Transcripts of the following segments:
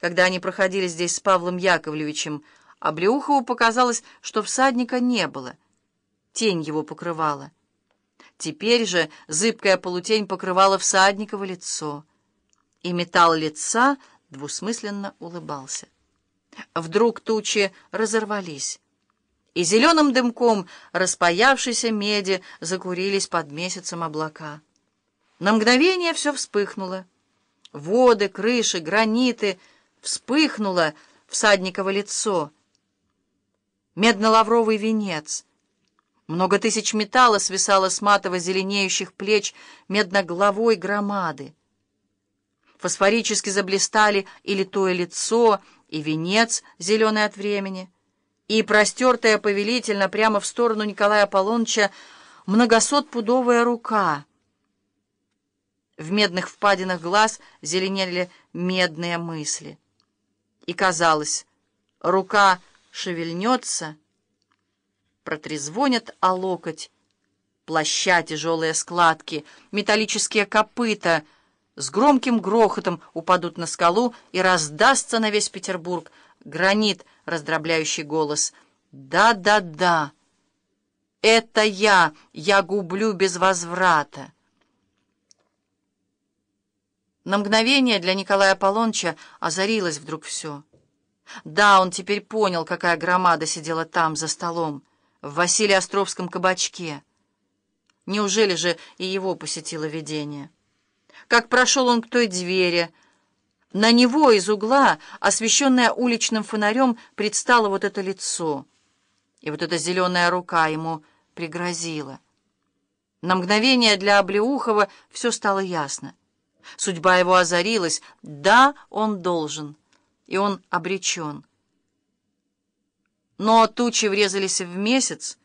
когда они проходили здесь с Павлом Яковлевичем, а Блеухову показалось, что всадника не было. Тень его покрывала. Теперь же зыбкая полутень покрывала всадниково лицо, и металл лица двусмысленно улыбался. Вдруг тучи разорвались, и зеленым дымком распаявшейся меди закурились под месяцем облака. На мгновение все вспыхнуло. Воды, крыши, граниты вспыхнуло всадниково лицо. Медно-лавровый венец. Много тысяч металла свисало с матово-зеленеющих плеч медноглавой громады. Фосфорически заблистали и литое лицо, и венец, зеленый от времени, и простертая повелительно прямо в сторону Николая Аполлоныча многосотпудовая рука. В медных впадинах глаз зеленели медные мысли. И казалось, рука шевельнется, протрезвонят о локоть, плаща тяжелые складки, металлические копыта — с громким грохотом упадут на скалу и раздастся на весь Петербург гранит, раздробляющий голос. «Да-да-да! Это я! Я гублю без возврата!» На мгновение для Николая Аполлоныча озарилось вдруг все. Да, он теперь понял, какая громада сидела там, за столом, в Василии Островском кабачке. Неужели же и его посетило видение? как прошел он к той двери. На него из угла, освещенное уличным фонарем, предстало вот это лицо. И вот эта зеленая рука ему пригрозила. На мгновение для Облеухова все стало ясно. Судьба его озарилась. Да, он должен, и он обречен. Но тучи врезались в месяц,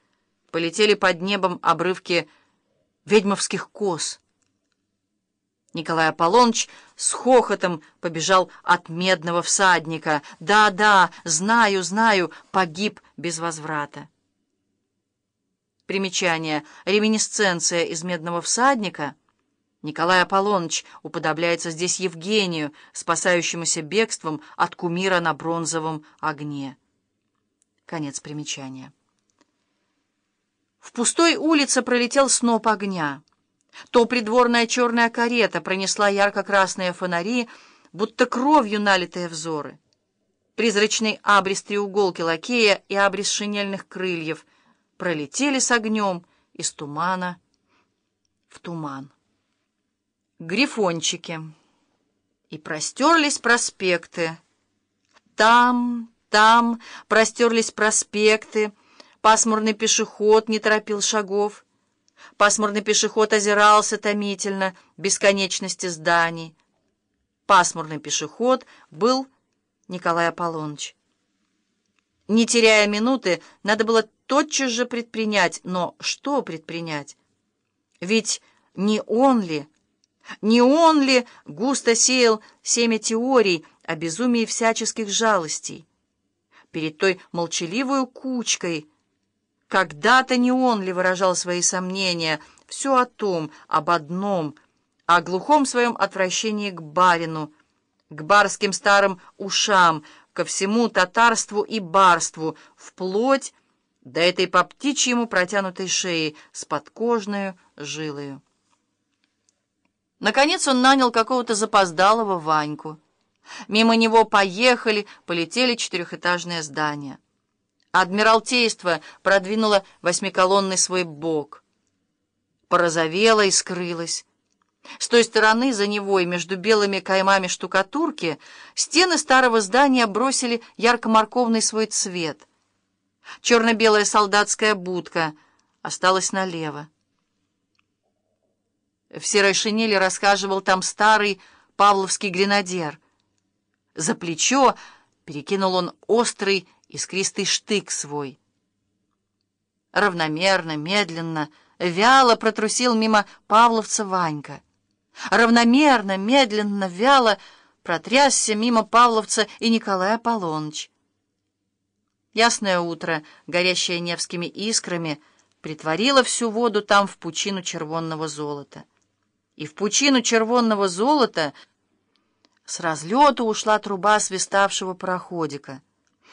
полетели под небом обрывки ведьмовских кос — Николай Аполлоныч с хохотом побежал от медного всадника. «Да-да, знаю, знаю, погиб без возврата». Примечание. Реминисценция из «Медного всадника». Николай Аполлоныч уподобляется здесь Евгению, спасающемуся бегством от кумира на бронзовом огне. Конец примечания. В пустой улице пролетел сноп огня. То придворная черная карета пронесла ярко-красные фонари, будто кровью налитые взоры. Призрачный абрис треуголки лакея и абрис шинельных крыльев пролетели с огнем из тумана в туман. Грифончики. И простерлись проспекты. Там, там простерлись проспекты. Пасмурный пешеход не торопил шагов. Пасмурный пешеход озирался томительно бесконечности зданий. Пасмурный пешеход был Николай Аполлоныч. Не теряя минуты, надо было тотчас же предпринять, но что предпринять? Ведь не он ли, не он ли густо сеял семя теорий о безумии всяческих жалостей? Перед той молчаливой кучкой — когда-то не он ли выражал свои сомнения, все о том, об одном, о глухом своем отвращении к барину, к барским старым ушам, ко всему татарству и барству, вплоть до этой по птичьему протянутой шеи с подкожною жилою. Наконец он нанял какого-то запоздалого Ваньку. Мимо него поехали, полетели четырехэтажные здания. Адмиралтейство продвинуло восьмиколонный свой бок. Порозовело и скрылось. С той стороны за него и между белыми каймами штукатурки стены старого здания бросили ярко-морковный свой цвет. Черно-белая солдатская будка осталась налево. В серой шинели расхаживал там старый павловский гренадер. За плечо перекинул он острый искристый штык свой. Равномерно, медленно, вяло протрусил мимо Павловца Ванька. Равномерно, медленно, вяло протрясся мимо Павловца и Николая Аполлоныч. Ясное утро, горящее невскими искрами, притворило всю воду там в пучину червонного золота. И в пучину червонного золота С разлету ушла труба свиставшего пароходика.